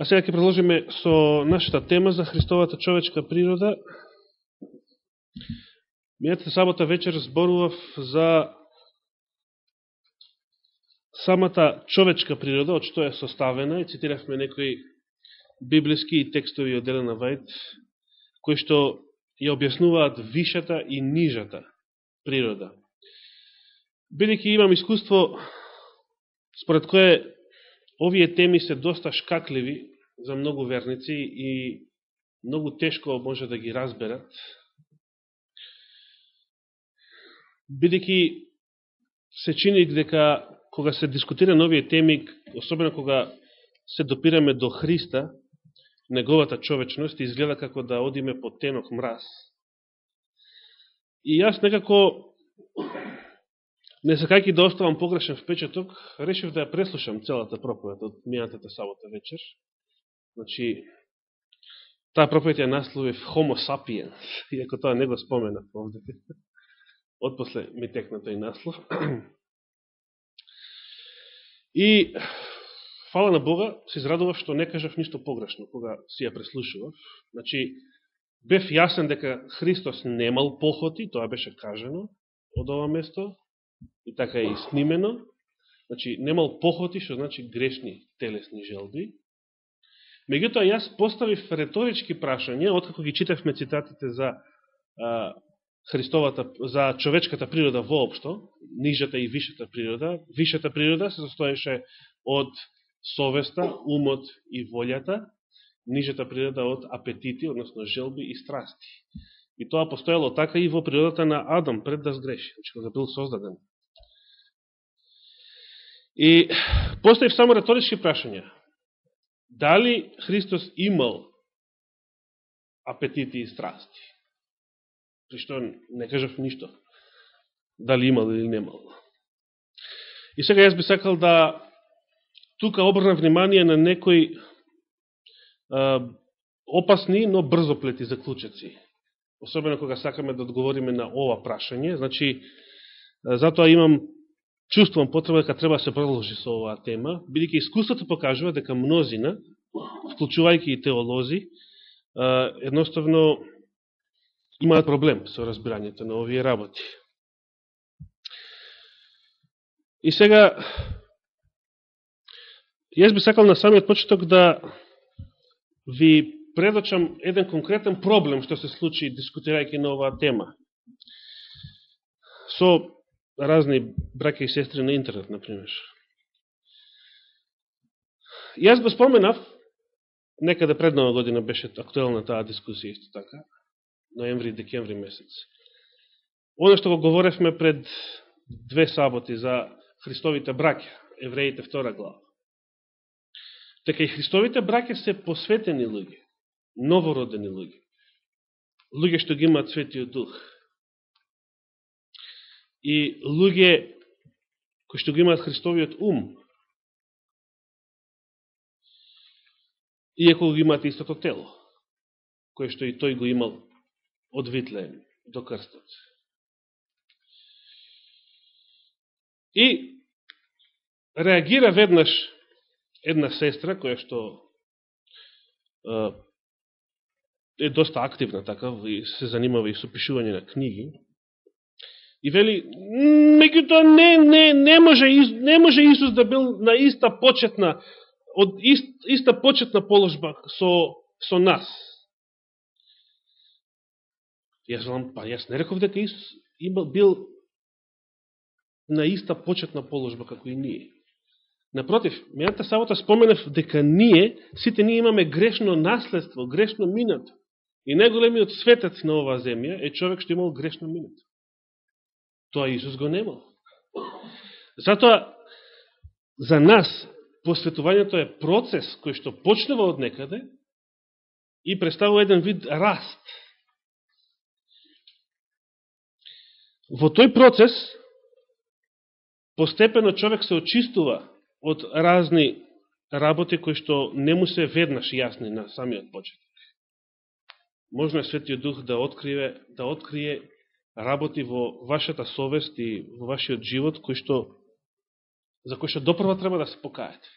А сега ќе продолжиме со нашата тема за Христовата човечка природа. Мијата сабота вечер зборував за самата човечка природа, од што е составена, и цитиравме некои библиски и текстови од Елена Вајд, кои што ја објаснуваат вишата и нижата природа. Бидеќи имам искуство според кое овие теми се доста шкакливи за многу верници и многу тешко може да ги разберат, бидеќи се чини дека кога се дискутира новие теми, особено кога се допираме до Христа, неговата човечност, изгледа како да одиме по тенок мраз. И јас некако, не сакајќи да оставам погрешен впечаток, решив да ја преслушам целата проповед од мијатата сабота вечер. Значи, таа проповед ја насловив Homo sapiens, иако тоа не го спомена овде. Отпосле ми текна тој наслов. И фала на Бога, се израдував што не кажав ништо погрешно кога си ја преслушував. Значи, бев јасен дека Христос немал похоти, тоа беше кажено од ова место, и така е и снимено. Значи, немал похоти, што значи грешни телесни желби. Меѓутоа, јас поставив реторички прашања, откако ги читавме цитатите за а, Христовата, за човечката природа воопшто, нижата и вишата природа. Вишата природа се состоеше од совеста, умот и волјата, нижата природа од апетити, односно желби и страсти. И тоа постоело така и во природата на Адам пред да сгреши, значи кога бил создаден. И поставив само реторички прашања. Дали Христос имал апетити и страсти? При што не кажав ништо. Дали имал или немал. И сега јас би сакал да тука обрна внимание на некои а, опасни, но брзоплети заклучаци. Особено кога сакаме да одговориме на ова прашање. Значи, затоа имам, чувствувам потреба дека треба да се продолжи со оваа тема, бидеќи искуството покажува дека мнозина, вклучувајќи и теолози, едноставно имаат проблем со разбирањето на овие работи. И сега, јас би сакал на самиот почеток да ви предочам еден конкретен проблем што се случи дискутирајќи на оваа тема. Со разни браке и сестри на интернет, например. Јас го споменав, некаде пред нова година беше актуелна таа дискусија исто така, ноември и декември месец. Оно што го говоревме пред две саботи за Христовите браке, евреите втора глава. Така и Христовите браке се посветени луѓе, новородени луѓе, луѓе што ги имаат светиот дух. И луѓе кои што ги имаат Христовиот ум, иако го имаат истото тело, кое што и тој го имал од Витлеем до крстот. И реагира веднаш една сестра, која што е доста активна така, и се занимава и со пишување на книги, и вели, меѓутоа не, не, не, може, не може Исус да бил на иста почетна, од ист, иста почетна положба со, со нас. Јас велам, па јас не реков дека Исус имал, бил на иста почетна положба како и ние. Напротив, мејата сабота споменав дека ние, сите ние имаме грешно наследство, грешно минато. И најголемиот светец на оваа земја е човек што имал грешно минато. Тоа Исус го немал. Затоа, за нас, посветувањето е процес кој што почнува од некаде и представува еден вид раст Во тој процес, постепено човек се очистува од разни работи кои што не му се веднаш јасни на самиот почеток. Можно е Светиот Дух да открие, да открие работи во вашата совест и во вашиот живот кој што за кој што допрва треба да се покаете.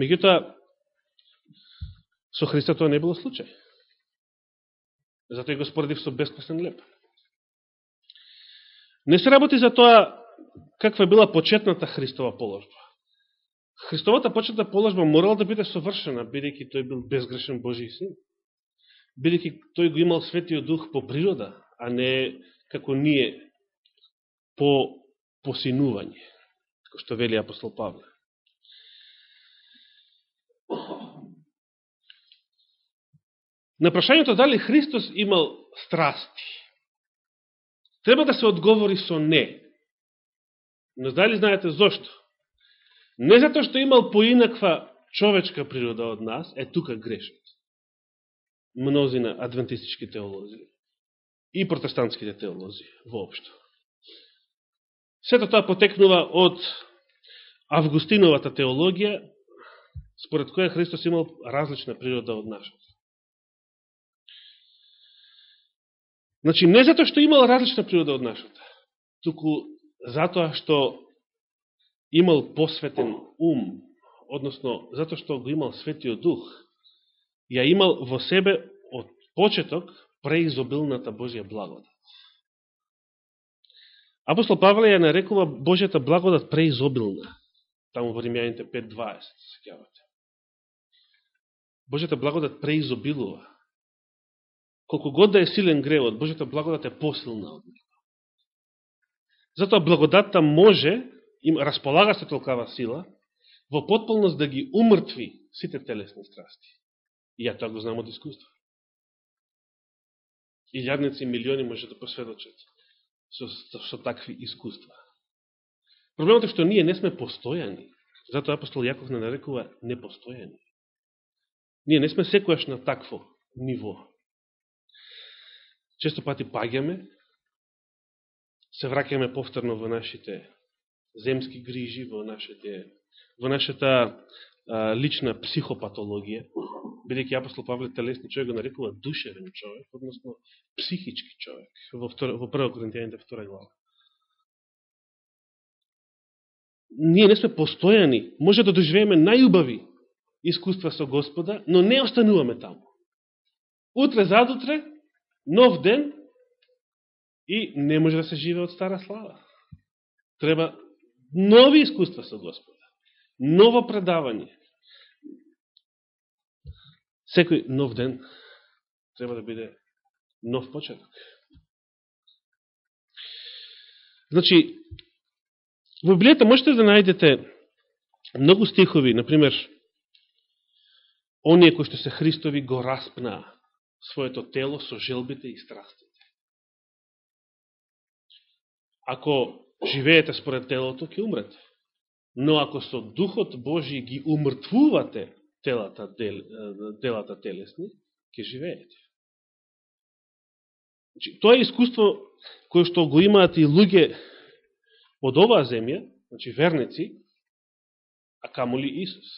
Меѓутоа, со Христа тоа не било случај. Затоа и го споредив со бескосен леп. Не се работи за тоа каква била почетната Христова положба. Христовата почетна положба морала да биде совршена, бидејќи тој бил безгрешен Божи син. Бидејќи тој го имал светиот дух по природа, а не како ние по посинување, како што вели апостол Павле. На прашањето дали Христос имал страсти, треба да се одговори со не. Но дали знаете зошто? Не затоа што имал поинаква човечка природа од нас, е тука грешат. Мнозина адвентистички теолози и протестантските теолози воопшто. Сето тоа потекнува од Августиновата теологија, според која Христос имал различна природа од нашата. Значи, не затоа што имал различна природа од нашата, туку затоа што имал посветен ум, односно затоа што го имал светиот дух, ја имал во себе од почеток преизобилната Божја благодат. Апостол Павле ја нарекува Божјата благодат преизобилна, таму во Римјаните 5.20, секјавате. Божјата благодат преизобилува. Колку год да е силен гревот, Божјата благодат е посилна од него. Затоа благодатта може, им располага се толкава сила, во потполност да ги умртви сите телесни страсти. И ја тоа го знам од искуство. Илјадници и милиони може да посведочат со, со такви искуства. Проблемот е што ние не сме постојани. Затоа апостол Јаков не нарекува непостојани. Ние не сме секојаш на такво ниво. Често пати паѓаме, се враќаме повторно во нашите земски грижи, во, нашите, во нашата лична психопатологија, бидејќи апостол Павле телесни човек го нарекува душевен човек, односно психички човек, во, втор, во 1 Коринтијаните 2 глава. Ние не сме постојани, може да доживееме најубави искуства со Господа, но не остануваме таму. Утре, задутре, нов ден, и не може да се живе од стара слава. Треба нови искуства со Господа, ново предавање. Секој нов ден треба да биде нов почеток. Значи, во Библијата можете да најдете многу стихови, например, оние кои што се Христови го распна своето тело со желбите и страстите. Ако живеете според телото, ќе умрете. Но ако со Духот Божи ги умртвувате телата, дел, делата телесни, ќе живеете. Значи, тоа е искуство кое што го имаат и луѓе од оваа земја, значи верници, а камоли Исус.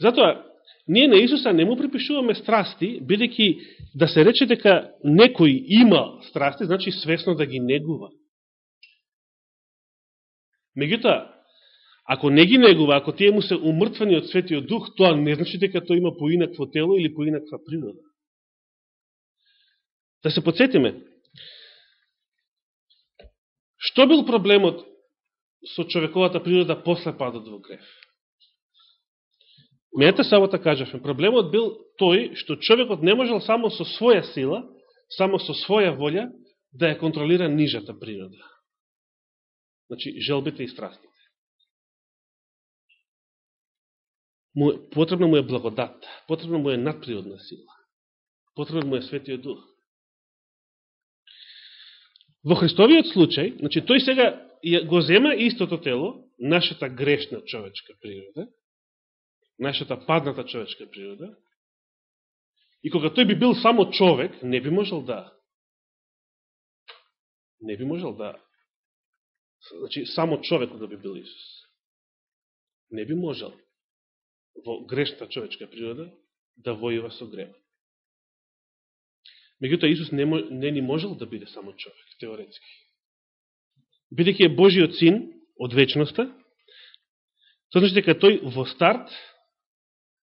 Затоа, ние на Исуса не му припишуваме страсти, бидејќи да се рече дека некој има страсти, значи свесно да ги негува. Меѓутоа, ако не ги негува, ако тие му се умртвани од Светиот Дух, тоа не значи дека тој има поинакво тело или поинаква природа. Да се подсетиме, што бил проблемот со човековата природа после падот во греф? само сабота кажавме, проблемот бил тој што човекот не можел само со своја сила, само со своја волја да ја контролира нижата природа. Значи, желбите и страстите. Му, потребна му е благодат, потребна му е надприродна сила, потребна му е светиот дух. Во Христовиот случај, значи тој сега го зема истото тело, нашата грешна човечка природа, нашата падната човечка природа, и кога тој би бил само човек, не би можел да не би можел да значи само човек да би бил Исус. Не би можел во грешната човечка природа да војува со греб. Меѓутоа Исус не, не ни можел да биде само човек, теоретски. Бидеќи е Божиот син од вечноста, Тоа значи дека тој во старт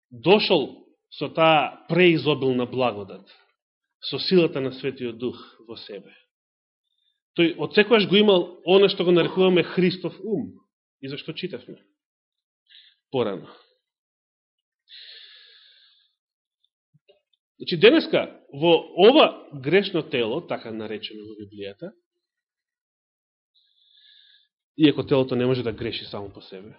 дошол со таа преизобилна благодат, со силата на Светиот Дух во себе. Тој од секојаш го имал оно што го нарекуваме Христов ум. И зашто читавме? Порано. Значи, денеска, во ова грешно тело, така наречено во Библијата, иако телото не може да греши само по себе,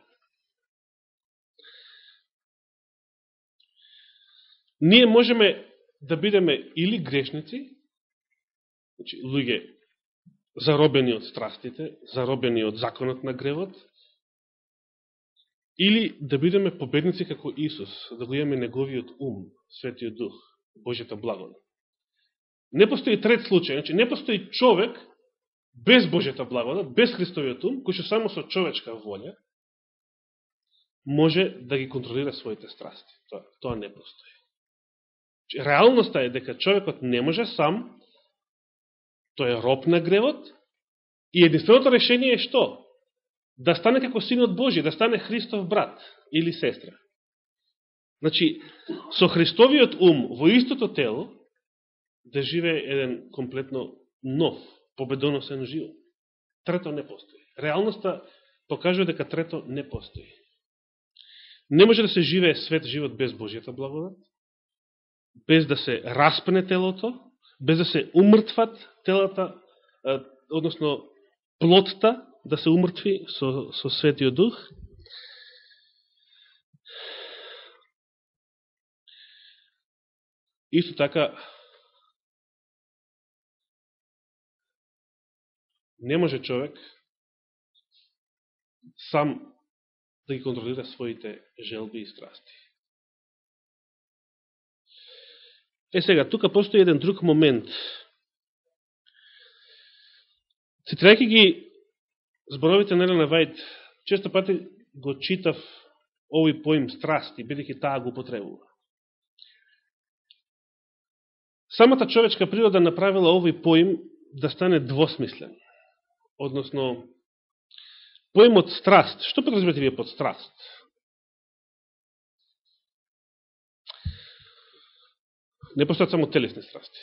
ние можеме да бидеме или грешници, значи, луѓе заробени од страстите, заробени од законот на гревот, или да бидеме победници како Исус, да го имаме неговиот ум, Светиот Дух, Божјата благодат. Не постои трет случај, значи не постои човек без Божјата благодат, без Христовиот ум, кој што само со човечка волја може да ги контролира своите страсти. Тоа, тоа не постои. Значи, реалноста е дека човекот не може сам, тој е роб на гревот, и единственото решение е што? Да стане како синот Божи, да стане Христов брат или сестра. Значи, со Христовиот ум во истото тело, да живее еден комплетно нов, победоносен живот. Трето не постои. Реалноста покажува дека трето не постои. Не може да се живее свет живот без Божијата благодат, без да се распне телото, без да се умртват телата, односно плотта да се умртви со, со Светиот Дух, Исто така, не може човек сам да ги контролира своите желби и страсти. Е сега, тука постои еден друг момент. Цитирајќи ги зборовите на Елена Вајд, често пати го читав овој поим страсти, бидеќи таа го потребува. Самата човечка природа направила овој поим да стане двосмислен. Односно, поимот страст. Што подразбирате вие под страст? Не постојат само телесни страсти.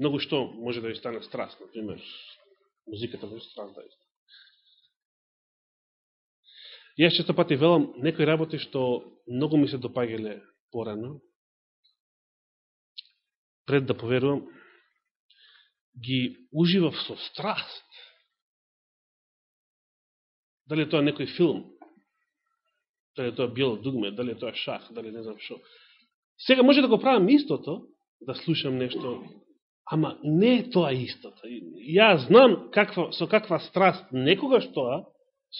Многу што може да ви стане страст, например, музиката може страст да е. Јас често пати велам некои работи што многу ми се допаѓале порано, пред да поверувам, ги уживав со страст. Дали тоа некој филм, дали тоа било дугме, дали тоа шах, дали не знам шо. Сега може да го правам истото, да слушам нешто, ама не е тоа истото. Ја знам каква, со каква страст некогаш тоа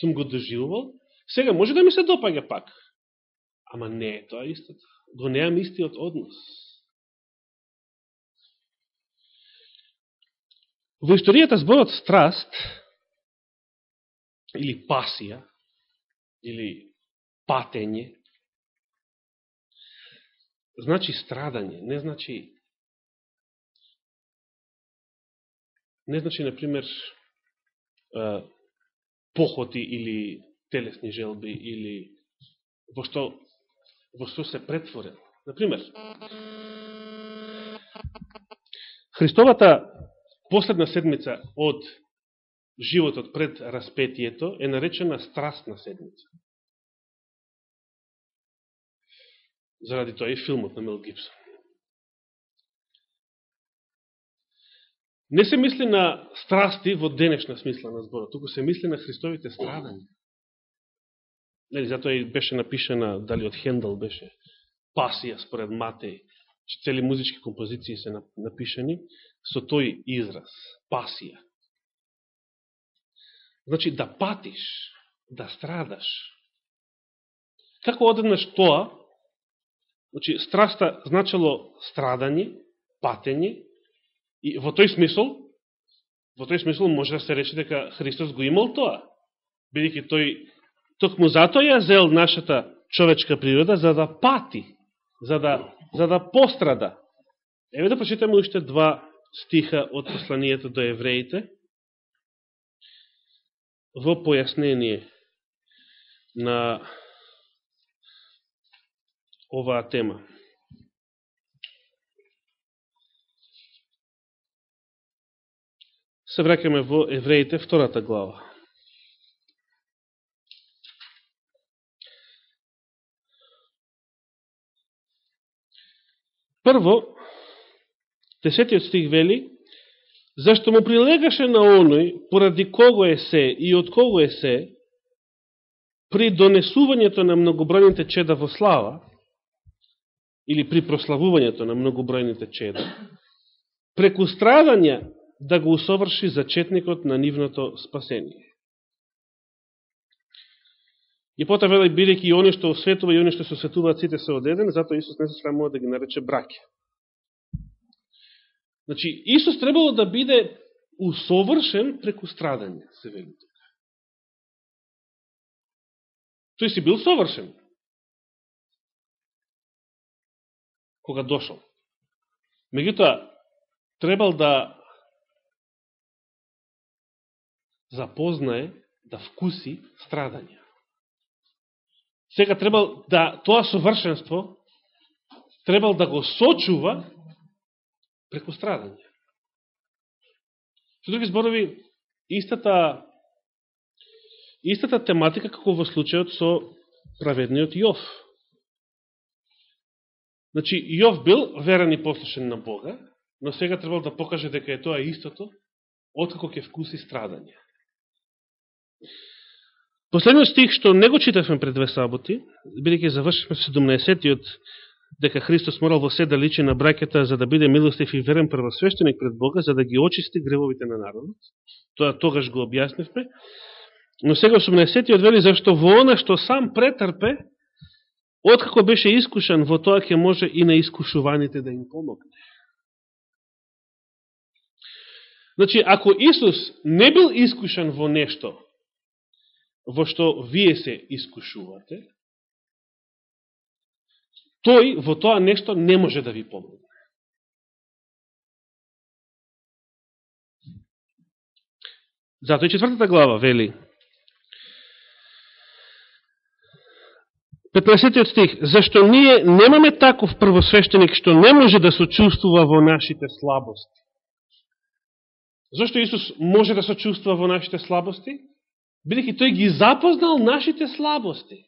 сум го доживувал, сега може да ми се допаѓа пак, ама не е тоа истото. Го неам истиот однос. Во историјата зборот страст или пасија или патење значи страдање, не значи не значи, например, похоти или телесни желби или во што, во што се претворен. Например, Христовата последна седмица од животот пред распетието е наречена страстна седмица. Заради тоа и филмот на Мел Гибсон. Не се мисли на страсти во денешна смисла на зборот, туку се мисли на Христовите страдања. Нели, затоа и беше напишена, дали од Хендал беше, пасија според Матеј, че цели музички композиции се напишани со тој израз, пасија. Значи, да патиш, да страдаш. Како одеднаш тоа, значи, страста значало страдање, патење, и во тој смисол, во тој смисол може да се рече дека Христос го имал тоа, бидеќи тој токму затоа ја зел нашата човечка природа за да пати, за да, за да пострада. Еве да прочитаме уште два стиха од посланието до евреите, во појаснение на оваа тема. Се вракаме во Евреите, втората глава. Прво, десетиот стих вели, зашто му прилегаше на оној, поради кого е се и од кого е се, при донесувањето на многобројните чеда во слава, или при прославувањето на многобројните чеда, преку страдања да го усоврши зачетникот на нивното спасение. И потоа вели, бидејќи и они што осветува и они што се осветуваат сите се одеден, затоа Исус не се срамува да ги нарече браке. Значи, Исус требало да биде усовршен преку страдање, се вели тука. Тој си бил совршен. Кога дошол. Меѓутоа, требал да запознае, да вкуси страдање. Сега требал да тоа совршенство требал да го сочува преку страдање. Со други зборови, истата истата тематика како во случајот со праведниот Јов. Значи, Јов бил верен и послушен на Бога, но сега требал да покаже дека е тоа истото, откако ќе вкуси страдање. Последниот стих што не го читавме пред две саботи, бидеќи завршивме 17-тиот дека Христос морал во се да личи на бракета за да биде милостив и верен првосвештеник пред Бога, за да ги очисти гревовите на народот. Тоа тогаш го објаснивме. Но сега 18-тиот вели зашто во она што сам претрпе, откако беше искушан, во тоа ќе може и на искушуваните да им помогне. Значи, ако Исус не бил искушан во нешто, во што вие се искушувате, тој во тоа нешто не може да ви помогне. Затоа и четвртата глава вели 15 стих Зашто ние немаме таков првосвещеник што не може да сочувствува во нашите слабости. Зашто Исус може да сочувствува во нашите слабости? бидеќи тој ги запознал нашите слабости.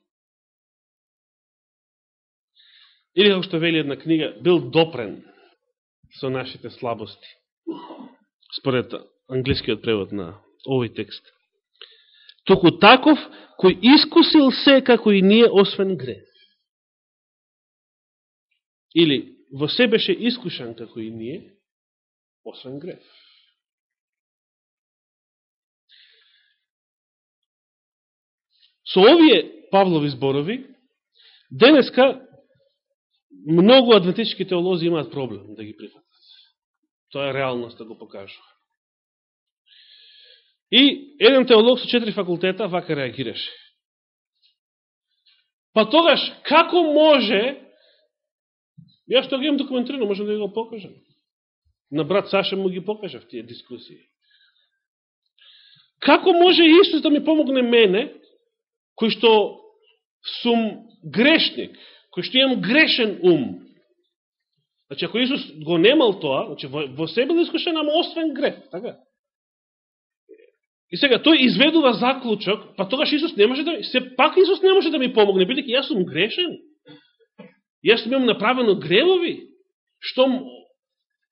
Или, како што вели една книга, бил допрен со нашите слабости. Според англискиот превод на овој текст. Току таков, кој искусил се како и ние, освен грев. Или, во се беше искушан како и ние, освен грев. Со овие Павлови зборови, денеска многу адвентички теолози имаат проблем да ги прифатат. Тоа е реалност да го покажува. И еден теолог со четири факултета вака реагираше. Па тогаш, како може, јас што ги имам документирано, можам да ги го покажам. На брат Саша му ги покажав тие дискусии. Како може Исус да ми помогне мене, кој што сум грешник, кој што имам грешен ум. Значи, ако Исус го немал тоа, значи, во, во себе да искушен, ама освен грех, така? И сега, тој изведува заклучок, па тогаш Исус не може да, се пак Исус не може да ми помогне, бидејќи јас сум грешен. Јас сум имам направено гревови. Штом,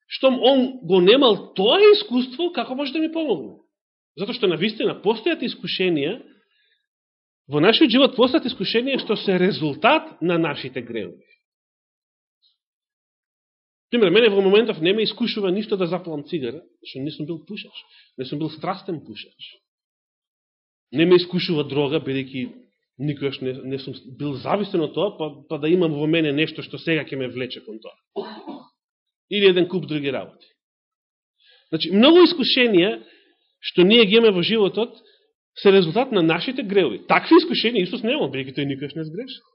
штом он го немал тоа искуство, како може да ми помогне? Затоа што на вистина постојат искушенија во нашиот живот постојат искушенија што се резултат на нашите гревови. Пример, мене во моментов не ме искушува ништо да запалам цигара, што не сум бил пушач, не сум бил страстен пушач. Не ме искушува дрога, бидејќи никогаш не, не сум бил зависен од тоа, па, па да имам во мене нешто што сега ќе ме влече кон тоа. Или еден куп други работи. Значи, многу искушенија што ние ги имаме во животот, се резултат на нашите греови. Такви искушенија Исус нема, бидејќи тој никогаш не сгрешил.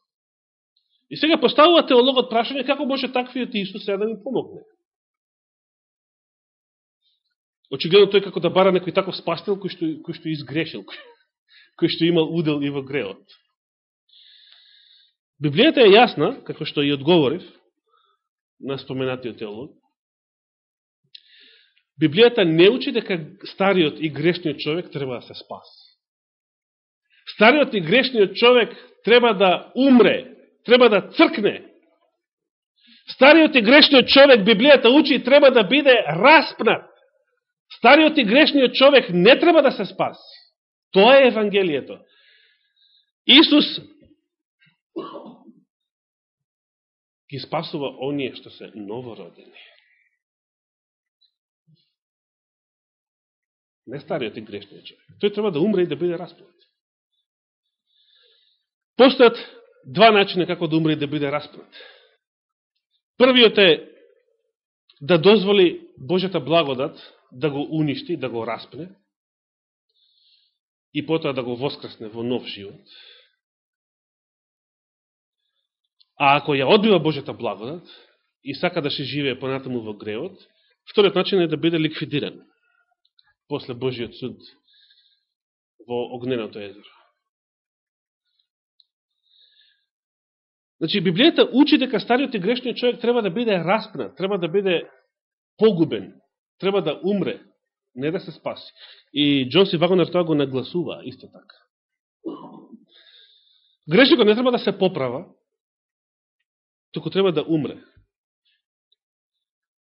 И сега поставува теологот прашање како може таквиот Исус сега да ми помогне. Очигледно тој како да бара некој таков спастил кој што, кој што изгрешил, кој, кој што имал удел и во греот. Библијата е јасна, како што и одговорив на споменатиот теолог. Библијата не учи дека стариот и грешниот човек треба да се спаси. Стариот и грешниот човек треба да умре, треба да цркне. Стариот и грешниот човек, Библијата учи, треба да биде распнат. Стариот и грешниот човек не треба да се спаси. Тоа е Евангелието. Исус ги спасува оние што се новородени. Не стариот и грешниот човек. Тој треба да умре и да биде распнат. Постојат два начина како да умре и да биде распнат. Првиот е да дозволи Божјата благодат да го уништи, да го распне и потоа да го воскресне во нов живот. А ако ја одбива Божјата благодат и сака да се живее понатаму во греот, вториот начин е да биде ликвидиран после Божиот суд во огненото езеро. Значи, Библијата учи дека стариот и грешниот човек треба да биде распнат, треба да биде погубен, треба да умре, не да се спаси. И Джон Си Вагонер тоа го нагласува исто така. Грешникот не треба да се поправа, туку треба да умре.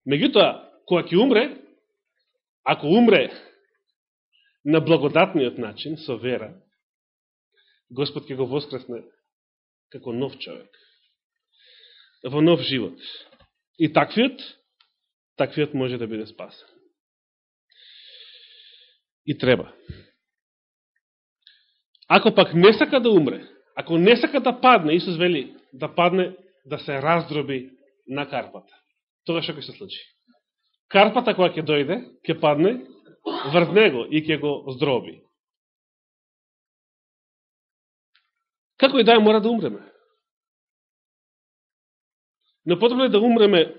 Меѓутоа, кога ќе умре, ако умре на благодатниот начин, со вера, Господ ќе го воскресне како нов човек. Во нов живот. И таквиот, таквиот може да биде спасен. И треба. Ако пак не сака да умре, ако не сака да падне, Исус вели да падне, да се раздроби на карпата. тоа што ќе се случи? Карпата која ќе дојде, ќе падне врз него и ќе го здроби. Како и да е, мора да умреме. Но потребно е да умреме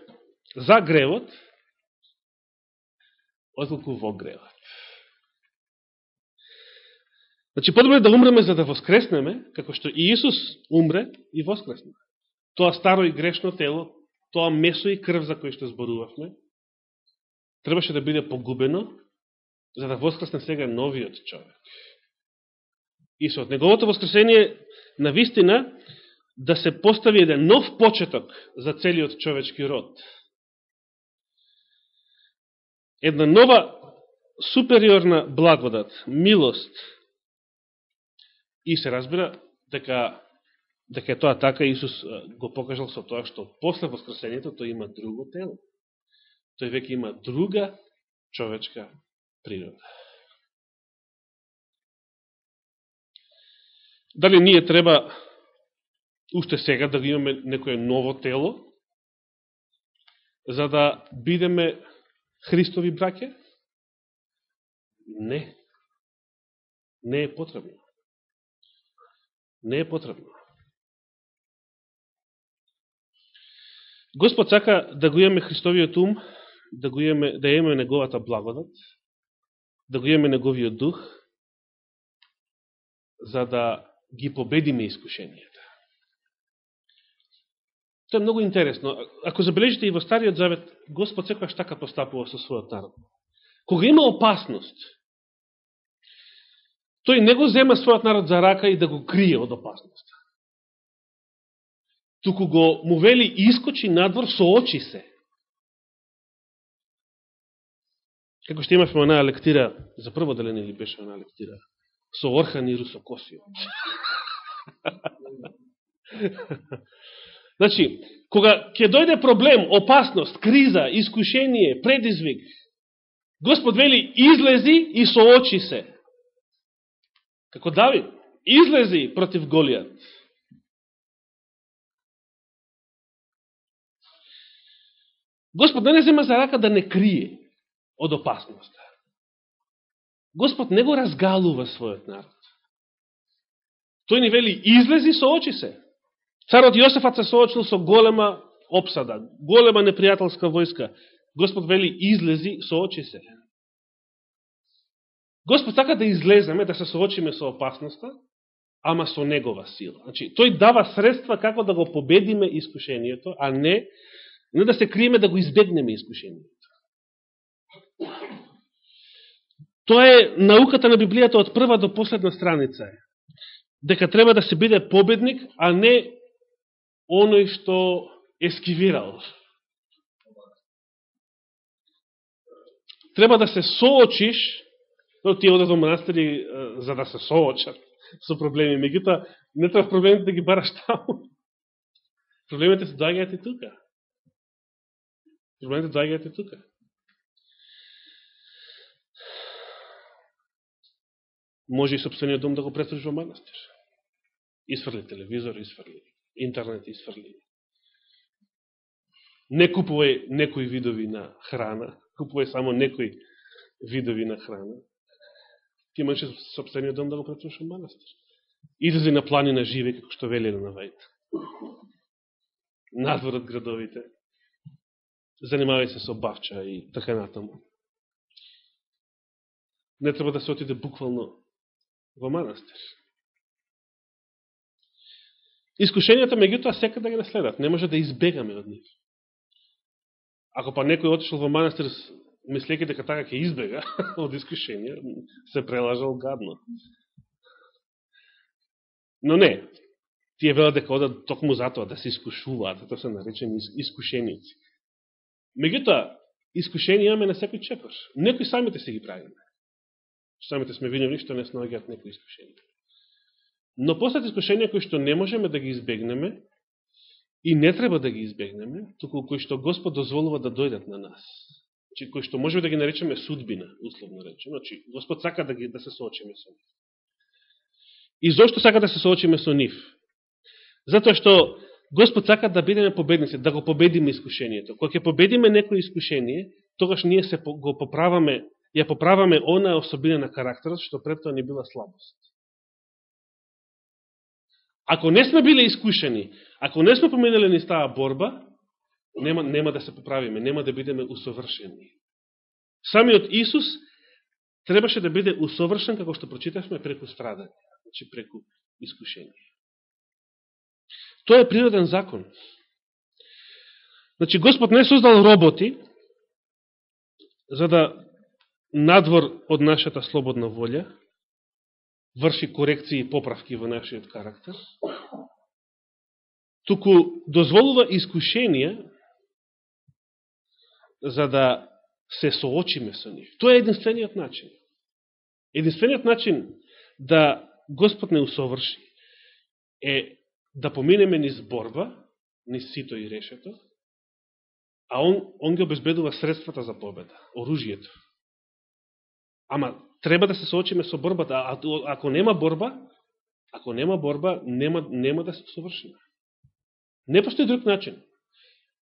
за гревот, отколку во гревот. Значи, потребно е да умреме за да воскреснеме, како што и Исус умре и воскресне. Тоа старо и грешно тело, тоа месо и крв за кој што зборувавме, требаше да биде погубено, за да воскресне сега новиот човек. И со неговото воскресение, на вистина, да се постави еден нов почеток за целиот човечки род. Една нова супериорна благодат, милост. И се разбира дека дека тоа така Исус го покажал со тоа што после воскресението тој има друго тело. Тој веќе има друга човечка природа. Дали ние треба уште сега да имаме некое ново тело, за да бидеме Христови браке? Не. Не е потребно. Не е потребно. Господ сака да го имаме Христовиот ум, да, го имаме, да имаме неговата благодат, да го имаме неговиот дух, за да ги победиме искушенијата. Тоа е многу интересно. Ако забележите и во Стариот Завет, Господ секојаш така постапува со својот народ. Кога има опасност, тој не го зема својот народ за рака и да го крие од опасноста. Туку го му вели искочи надвор, соочи се. Како што имавме онаа лектира, за прво деление ли беше онаа лектира, со Орхан и Русокосио. значи, кога ќе дојде проблем, опасност, криза, искушение, предизвик, Господ вели, излези и соочи се. Како Давид, излези против Голијат. Господ не не зема за рака да не крие од опасноста. Господ не го разгалува својот народ. Тој ни вели, излези, соочи се. Царот Јосефат се соочил со голема обсада, голема непријателска војска. Господ вели, излези, соочи се. Господ така да излеземе, да се соочиме со опасноста, ама со негова сила. Значи, тој дава средства како да го победиме искушението, а не, не да се криеме да го избегнеме искушението. Тоа е науката на Библијата од прва до последна страница. Дека треба да се биде победник, а не оној што ескивирал. Треба да се соочиш, но тие одат во монастири за да се соочат со проблеми. Меѓутоа, не треба проблемите да ги бараш таму. Проблемите се доаѓаат и тука. Проблемите доаѓаат и тука. Може и собствениот дом да го претвориш во манастир. Исфрли телевизор, исфрли интернет, исфрли. Не купувај некои видови на храна, купувај само некои видови на храна ти можеш собствениот дом да го претвориш во манастир. Излези на планина живе, како што вели на Вајта. Надвор од градовите. Занимавај се со бавча и така натаму. Не треба да се отиде буквално во манастир. Искушенијата, меѓутоа, секаде да ги наследат. Не може да избегаме од нив. Ако па некој отишел во манастир мислеки дека така ќе избега од искушение, се прелажал гадно. Но не, тие велат дека одат токму затоа да се искушуваат, тоа се наречени искушеници. Меѓутоа, искушенија имаме на секој чекор. Некои самите се ги правиме. Самите сме виновни што не снагиат некои искушенија. Но постојат искушенија кои што не можеме да ги избегнеме, и не треба да ги избегнеме, туку кои што Господ дозволува да дојдат на нас значи, кои што можеме да ги наречеме судбина, условно речено. Значи, Господ сака да, ги, да се соочиме со нив. И зошто сака да се соочиме со нив? Затоа што Господ сака да бидеме победници, да го победиме искушението. Кога ќе победиме некој искушение, тогаш ние се го поправаме, ја поправаме она особина на карактерот, што пред тоа била слабост. Ако не сме биле искушени, ако не сме поминали ни става борба, нема, нема да се поправиме, нема да бидеме усовршени. Самиот Исус требаше да биде усовршен, како што прочитавме, преку страдање, значи преку искушение. Тоа е природен закон. Значи, Господ не создал роботи за да надвор од нашата слободна волја врши корекции и поправки во нашиот карактер, туку дозволува искушенија за да се соочиме со нив. Тоа е единствениот начин. Единствениот начин да Господ не усоврши е да поминеме низ борба, низ сито и решето, а он, он ги обезбедува средствата за победа, оружијето. Ама треба да се соочиме со борбата, а ако нема борба, ако нема борба, нема, нема да се совршиме. Не постои друг начин.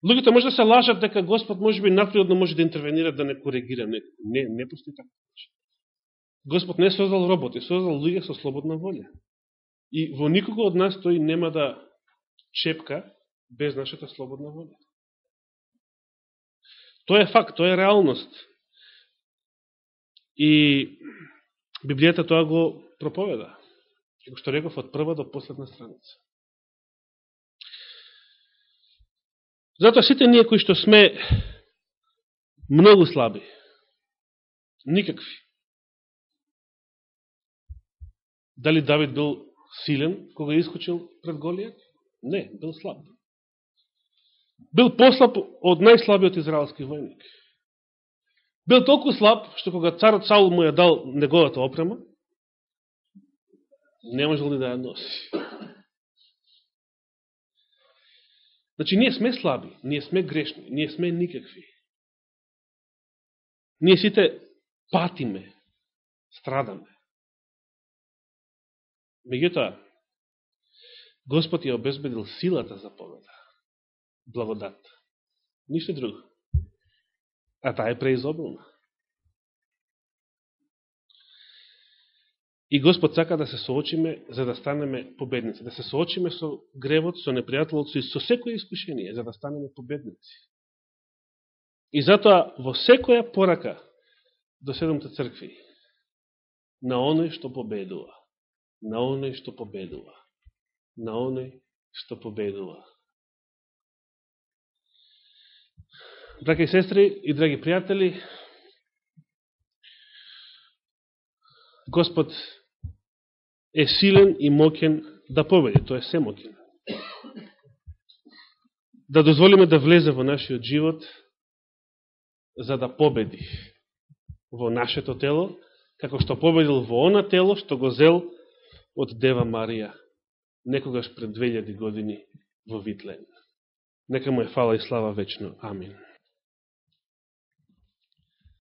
Луѓето може да се лажат дека Господ може би наприродно може да интервенира, да не коригира. Не, не, не постои така. Господ не создал роботи, создал луѓе со слободна волја. И во никого од нас тој нема да чепка без нашата слободна волја. Тоа е факт, тоа е реалност. И Библијата тоа го проповеда. Како што реков од прва до последна страница. Затоа сите ние кои што сме многу слаби, никакви. Дали Давид бил силен кога искочил пред Голијат? Не, бил слаб. Бил послаб од најслабиот израелски војник. Бил толку слаб, што кога царот Саул му ја дал неговата опрема, не можел ни да ја носи. Значи, ние сме слаби, ние сме грешни, ние сме никакви. Ние сите патиме, страдаме. Меѓутоа, Господ ја обезбедил силата за победа, благодат. Ништо друго. А таа е преизобилна. И Господ сака да се соочиме за да станеме победници, да се соочиме со гревот, со непријателот, со секој искушение, за да станеме победници. И затоа во секоја порака до седомте цркви на оној што победува. на оној што победува. На оној што победува. Драги сестри и драги пријатели, Господ е силен и мокен да победи, тој е семокен. Да дозволиме да влезе во нашиот живот, за да победи во нашето тело, како што победил во она тело што го зел од Дева Марија, некогаш пред 2000 години во Витлен. Нека му е фала и слава вечно. Амин.